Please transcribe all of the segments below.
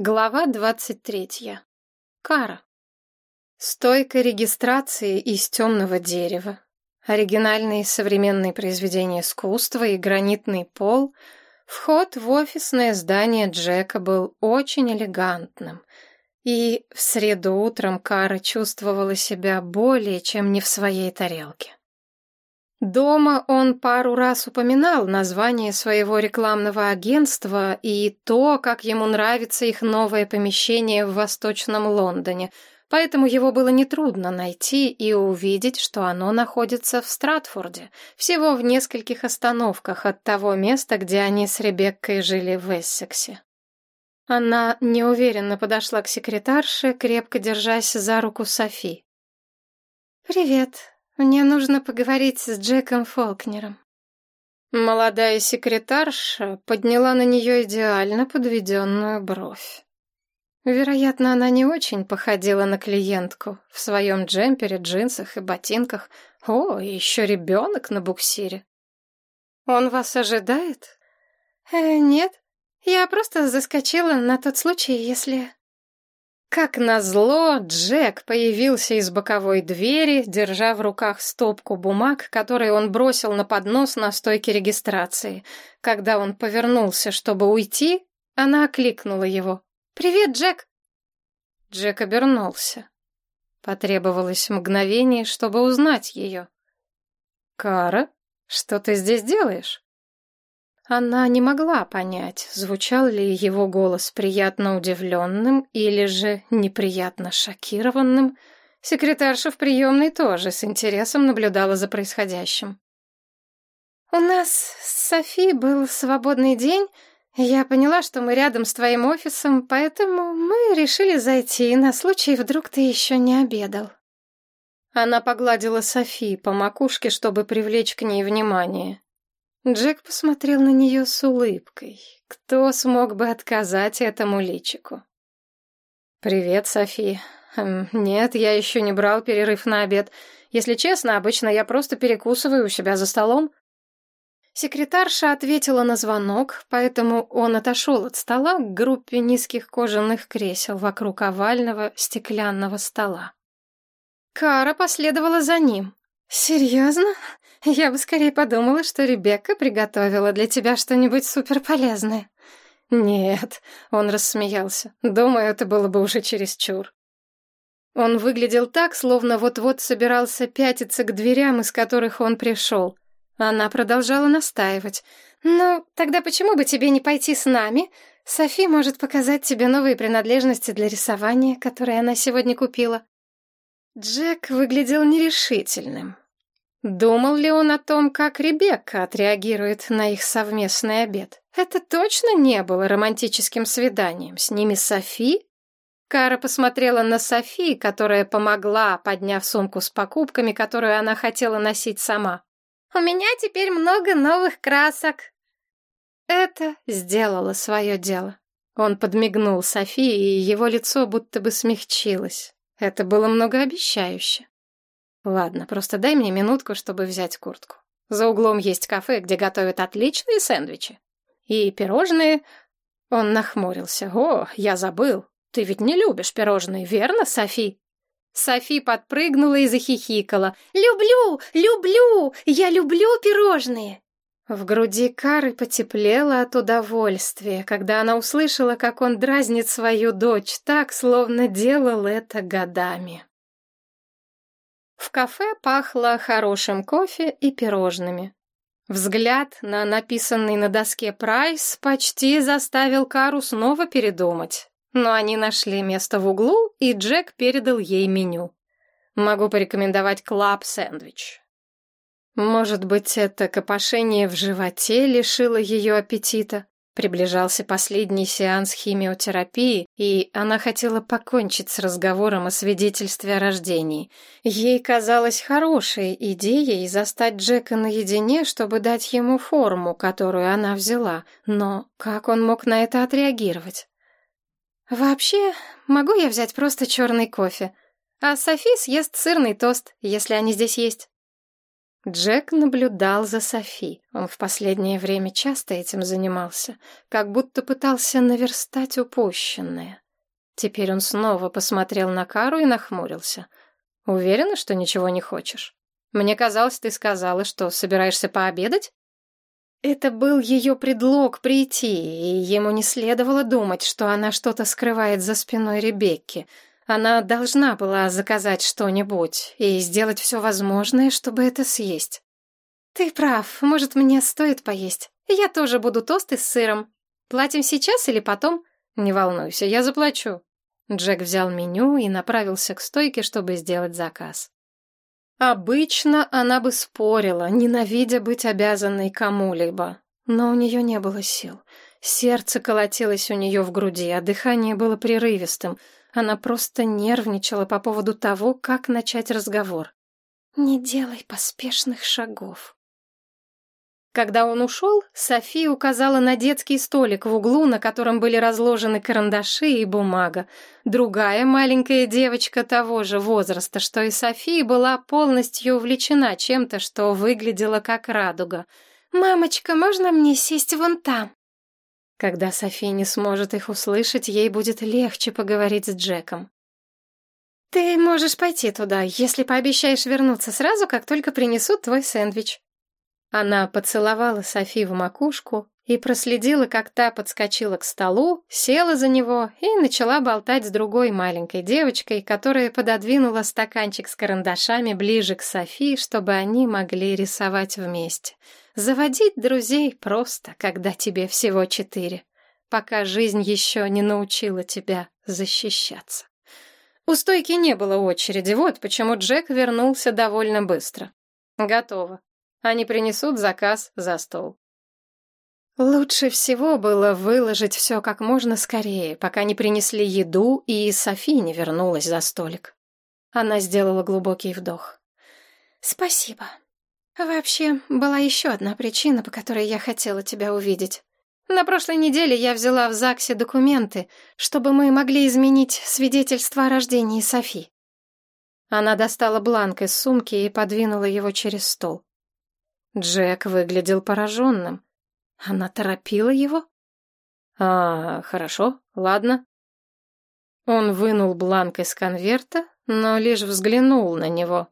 Глава двадцать третья. Кара. Стойка регистрации из темного дерева, оригинальные современные произведения искусства и гранитный пол. Вход в офисное здание Джека был очень элегантным, и в среду утром Кара чувствовала себя более чем не в своей тарелке. Дома он пару раз упоминал название своего рекламного агентства и то, как ему нравится их новое помещение в Восточном Лондоне, поэтому его было нетрудно найти и увидеть, что оно находится в Стратфорде, всего в нескольких остановках от того места, где они с Ребеккой жили в Эссексе. Она неуверенно подошла к секретарше, крепко держась за руку Софи. «Привет», мне нужно поговорить с Джеком Фолкнером. Молодая секретарша подняла на нее идеально подведенную бровь. Вероятно, она не очень походила на клиентку в своем джемпере, джинсах и ботинках. О, и еще ребенок на буксире. «Он вас ожидает?» э, «Нет, я просто заскочила на тот случай, если...» Как назло, Джек появился из боковой двери, держа в руках стопку бумаг, которые он бросил на поднос на стойке регистрации. Когда он повернулся, чтобы уйти, она окликнула его. «Привет, Джек!» Джек обернулся. Потребовалось мгновение, чтобы узнать ее. «Кара, что ты здесь делаешь?» Она не могла понять, звучал ли его голос приятно удивленным или же неприятно шокированным. Секретарша в приемной тоже с интересом наблюдала за происходящим. «У нас с Софи был свободный день. Я поняла, что мы рядом с твоим офисом, поэтому мы решили зайти на случай, вдруг ты еще не обедал». Она погладила Софи по макушке, чтобы привлечь к ней внимание. Джек посмотрел на нее с улыбкой. Кто смог бы отказать этому личику? «Привет, Софи. Эм, нет, я еще не брал перерыв на обед. Если честно, обычно я просто перекусываю у себя за столом». Секретарша ответила на звонок, поэтому он отошел от стола к группе низких кожаных кресел вокруг овального стеклянного стола. Кара последовала за ним. «Серьезно? Я бы скорее подумала, что Ребекка приготовила для тебя что-нибудь суперполезное». «Нет», — он рассмеялся, — «думаю, это было бы уже чересчур». Он выглядел так, словно вот-вот собирался пятиться к дверям, из которых он пришел. Она продолжала настаивать. «Ну, тогда почему бы тебе не пойти с нами? Софи может показать тебе новые принадлежности для рисования, которые она сегодня купила». Джек выглядел нерешительным. Думал ли он о том, как Ребекка отреагирует на их совместный обед? Это точно не было романтическим свиданием. С ними Софи? Кара посмотрела на Софи, которая помогла, подняв сумку с покупками, которую она хотела носить сама. «У меня теперь много новых красок». Это сделало свое дело. Он подмигнул Софи, и его лицо будто бы смягчилось. Это было многообещающе. Ладно, просто дай мне минутку, чтобы взять куртку. За углом есть кафе, где готовят отличные сэндвичи. И пирожные... Он нахмурился. О, я забыл. Ты ведь не любишь пирожные, верно, Софи? Софи подпрыгнула и захихикала. «Люблю! Люблю! Я люблю пирожные!» В груди Кары потеплело от удовольствия, когда она услышала, как он дразнит свою дочь так, словно делал это годами. В кафе пахло хорошим кофе и пирожными. Взгляд на написанный на доске прайс почти заставил Кару снова передумать. Но они нашли место в углу, и Джек передал ей меню. Могу порекомендовать клаб-сэндвич. Может быть, это копошение в животе лишило ее аппетита? Приближался последний сеанс химиотерапии, и она хотела покончить с разговором о свидетельстве о рождении. Ей казалось хорошей идеей застать Джека наедине, чтобы дать ему форму, которую она взяла, но как он мог на это отреагировать? «Вообще, могу я взять просто черный кофе? А Софи съест сырный тост, если они здесь есть». Джек наблюдал за Софи. Он в последнее время часто этим занимался, как будто пытался наверстать упущенное. Теперь он снова посмотрел на Кару и нахмурился. «Уверена, что ничего не хочешь? Мне казалось, ты сказала, что собираешься пообедать?» Это был ее предлог прийти, и ему не следовало думать, что она что-то скрывает за спиной Ребекки — она должна была заказать что-нибудь и сделать все возможное, чтобы это съесть. «Ты прав, может, мне стоит поесть. Я тоже буду тосты с сыром. Платим сейчас или потом?» «Не волнуйся, я заплачу». Джек взял меню и направился к стойке, чтобы сделать заказ. Обычно она бы спорила, ненавидя быть обязанной кому-либо, но у нее не было сил. Сердце колотилось у нее в груди, а дыхание было прерывистым — она просто нервничала по поводу того, как начать разговор. «Не делай поспешных шагов». Когда он ушел, София указала на детский столик в углу, на котором были разложены карандаши и бумага. Другая маленькая девочка того же возраста, что и София, была полностью увлечена чем-то, что выглядело как радуга. «Мамочка, можно мне сесть вон там?» Когда Софи не сможет их услышать, ей будет легче поговорить с Джеком. «Ты можешь пойти туда, если пообещаешь вернуться сразу, как только принесут твой сэндвич». Она поцеловала Софи в макушку и проследила, как та подскочила к столу, села за него и начала болтать с другой маленькой девочкой, которая пододвинула стаканчик с карандашами ближе к Софи, чтобы они могли рисовать вместе. Заводить друзей просто, когда тебе всего четыре, пока жизнь еще не научила тебя защищаться. У стойки не было очереди, вот почему Джек вернулся довольно быстро. Готово. Они принесут заказ за стол. Лучше всего было выложить все как можно скорее, пока не принесли еду и Софи не вернулась за столик. Она сделала глубокий вдох. «Спасибо», Вообще, была еще одна причина, по которой я хотела тебя увидеть. На прошлой неделе я взяла в ЗАГСе документы, чтобы мы могли изменить свидетельство о рождении Софи. Она достала бланк из сумки и подвинула его через стол. Джек выглядел пораженным. Она торопила его? А, хорошо, ладно. Он вынул бланк из конверта, но лишь взглянул на него.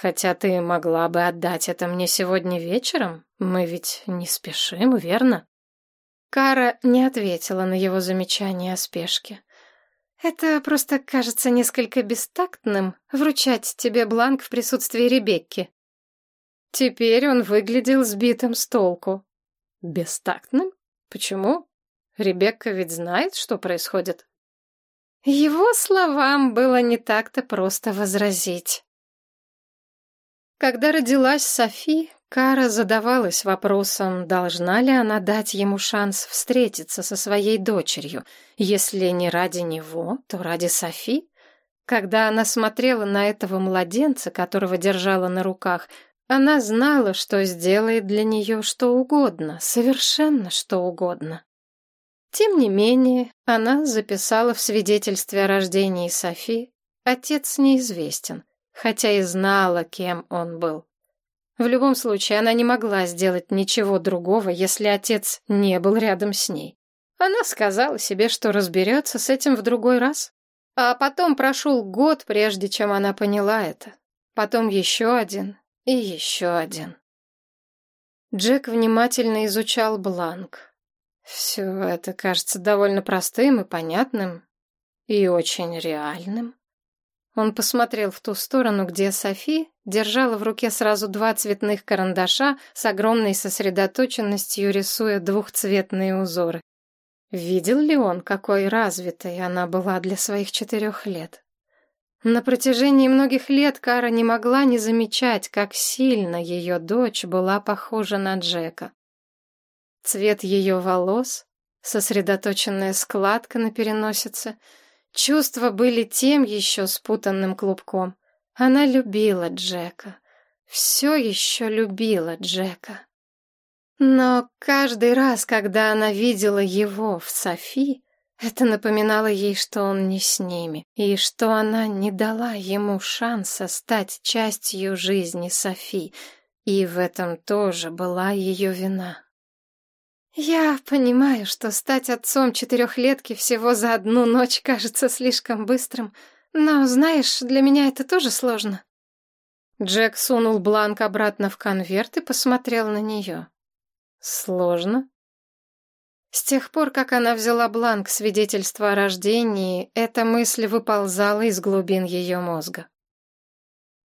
Хотя ты могла бы отдать это мне сегодня вечером. Мы ведь не спешим, верно? Кара не ответила на его замечание о спешке. Это просто кажется несколько бестактным вручать тебе бланк в присутствии Ребекки. Теперь он выглядел сбитым с толку. Бестактным? Почему? Ребекка ведь знает, что происходит. Его словам было не так-то просто возразить. Когда родилась Софи, Кара задавалась вопросом, должна ли она дать ему шанс встретиться со своей дочерью, если не ради него, то ради Софи. Когда она смотрела на этого младенца, которого держала на руках, она знала, что сделает для нее что угодно, совершенно что угодно. Тем не менее, она записала в свидетельстве о рождении Софи «Отец неизвестен», хотя и знала, кем он был. В любом случае, она не могла сделать ничего другого, если отец не был рядом с ней. Она сказала себе, что разберется с этим в другой раз. А потом прошел год, прежде чем она поняла это. Потом еще один и еще один. Джек внимательно изучал бланк. Все это кажется довольно простым и понятным, и очень реальным. Он посмотрел в ту сторону, где Софи держала в руке сразу два цветных карандаша с огромной сосредоточенностью, рисуя двухцветные узоры. Видел ли он, какой развитой она была для своих четырех лет? На протяжении многих лет Кара не могла не замечать, как сильно ее дочь была похожа на Джека. Цвет ее волос, сосредоточенная складка на переносице — Чувства были тем еще спутанным клубком. Она любила Джека. Все еще любила Джека. Но каждый раз, когда она видела его в Софи, это напоминало ей, что он не с ними, и что она не дала ему шанса стать частью жизни Софи, И в этом тоже была ее вина. Я понимаю, что стать отцом четырехлетки всего за одну ночь кажется слишком быстрым, но, знаешь, для меня это тоже сложно. Джек сунул бланк обратно в конверт и посмотрел на нее. Сложно? С тех пор, как она взяла бланк свидетельства о рождении, эта мысль выползала из глубин ее мозга.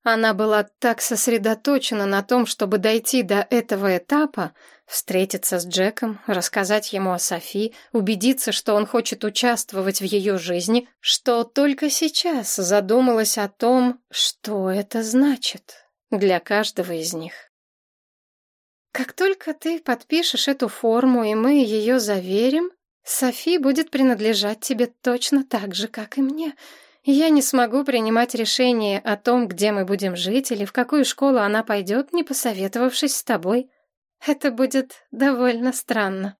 Она была так сосредоточена на том, чтобы дойти до этого этапа, встретиться с Джеком, рассказать ему о Софи, убедиться, что он хочет участвовать в ее жизни, что только сейчас задумалась о том, что это значит для каждого из них. Как только ты подпишешь эту форму, и мы ее заверим, Софи будет принадлежать тебе точно так же, как и мне — я не смогу принимать решение о том, где мы будем жить или в какую школу она пойдет, не посоветовавшись с тобой. Это будет довольно странно.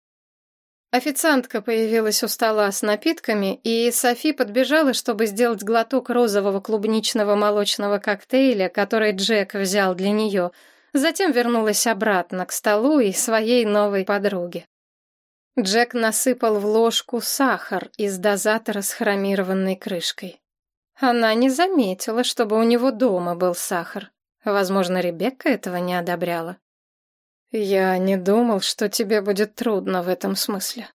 Официантка появилась у стола с напитками, и Софи подбежала, чтобы сделать глоток розового клубничного молочного коктейля, который Джек взял для нее. Затем вернулась обратно к столу и своей новой подруге. Джек насыпал в ложку сахар из дозатора с хромированной крышкой. Она не заметила, чтобы у него дома был сахар. Возможно, Ребекка этого не одобряла. Я не думал, что тебе будет трудно в этом смысле.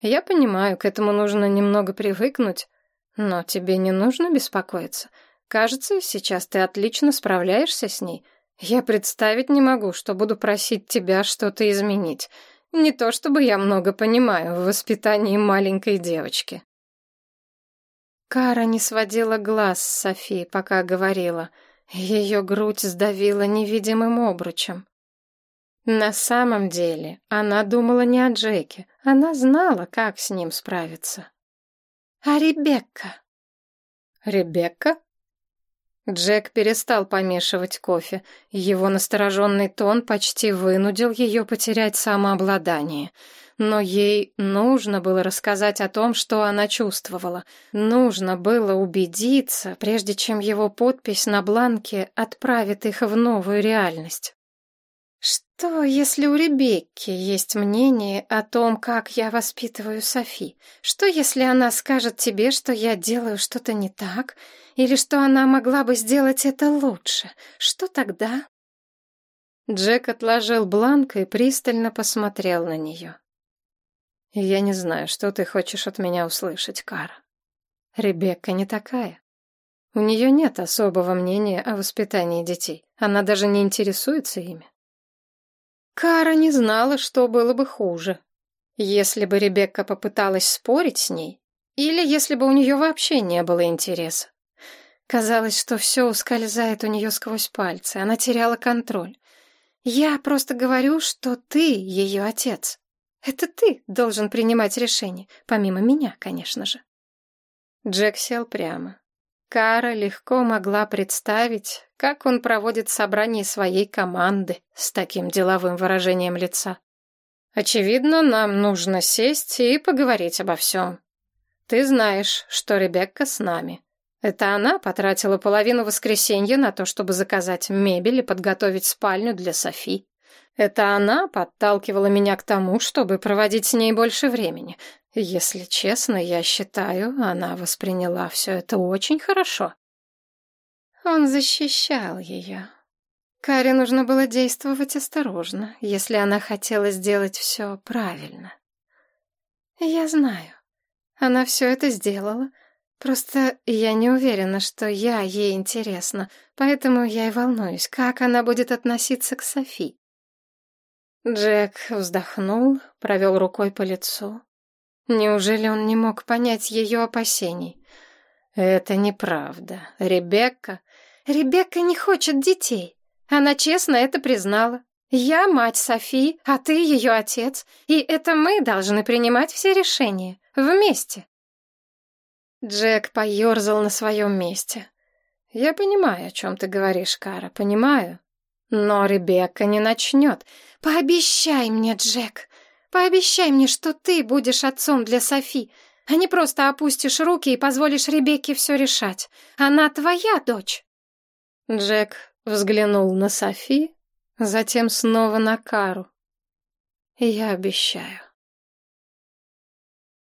Я понимаю, к этому нужно немного привыкнуть, но тебе не нужно беспокоиться. Кажется, сейчас ты отлично справляешься с ней. Я представить не могу, что буду просить тебя что-то изменить. Не то чтобы я много понимаю в воспитании маленькой девочки. Кара не сводила глаз с Софи, пока говорила. Ее грудь сдавила невидимым обручем. На самом деле она думала не о Джеке. Она знала, как с ним справиться. «А Ребекка?» «Ребекка?» Джек перестал помешивать кофе. Его настороженный тон почти вынудил ее потерять самообладание — но ей нужно было рассказать о том, что она чувствовала. Нужно было убедиться, прежде чем его подпись на бланке отправит их в новую реальность. Что, если у Ребекки есть мнение о том, как я воспитываю Софи? Что, если она скажет тебе, что я делаю что-то не так, или что она могла бы сделать это лучше? Что тогда? Джек отложил бланк и пристально посмотрел на нее. Я не знаю, что ты хочешь от меня услышать, Кара. Ребекка не такая. У нее нет особого мнения о воспитании детей. Она даже не интересуется ими. Кара не знала, что было бы хуже. Если бы Ребекка попыталась спорить с ней, или если бы у нее вообще не было интереса. Казалось, что все ускользает у нее сквозь пальцы, она теряла контроль. «Я просто говорю, что ты ее отец. Это ты должен принимать решение, помимо меня, конечно же. Джек сел прямо. Кара легко могла представить, как он проводит собрание своей команды с таким деловым выражением лица. Очевидно, нам нужно сесть и поговорить обо всем. Ты знаешь, что Ребекка с нами. Это она потратила половину воскресенья на то, чтобы заказать мебель и подготовить спальню для Софи. Это она подталкивала меня к тому, чтобы проводить с ней больше времени. Если честно, я считаю, она восприняла все это очень хорошо. Он защищал ее. Каре нужно было действовать осторожно, если она хотела сделать все правильно. Я знаю. Она все это сделала. Просто я не уверена, что я ей интересна, поэтому я и волнуюсь, как она будет относиться к Софи. Джек вздохнул, провел рукой по лицу. Неужели он не мог понять ее опасений? Это неправда. Ребекка... Ребекка не хочет детей. Она честно это признала. Я мать Софи, а ты ее отец, и это мы должны принимать все решения. Вместе. Джек поерзал на своем месте. «Я понимаю, о чем ты говоришь, Кара, понимаю. Но Ребекка не начнет. Пообещай мне, Джек, пообещай мне, что ты будешь отцом для Софи, а не просто опустишь руки и позволишь Ребекке все решать. Она твоя дочь. Джек взглянул на Софи, затем снова на Кару. Я обещаю.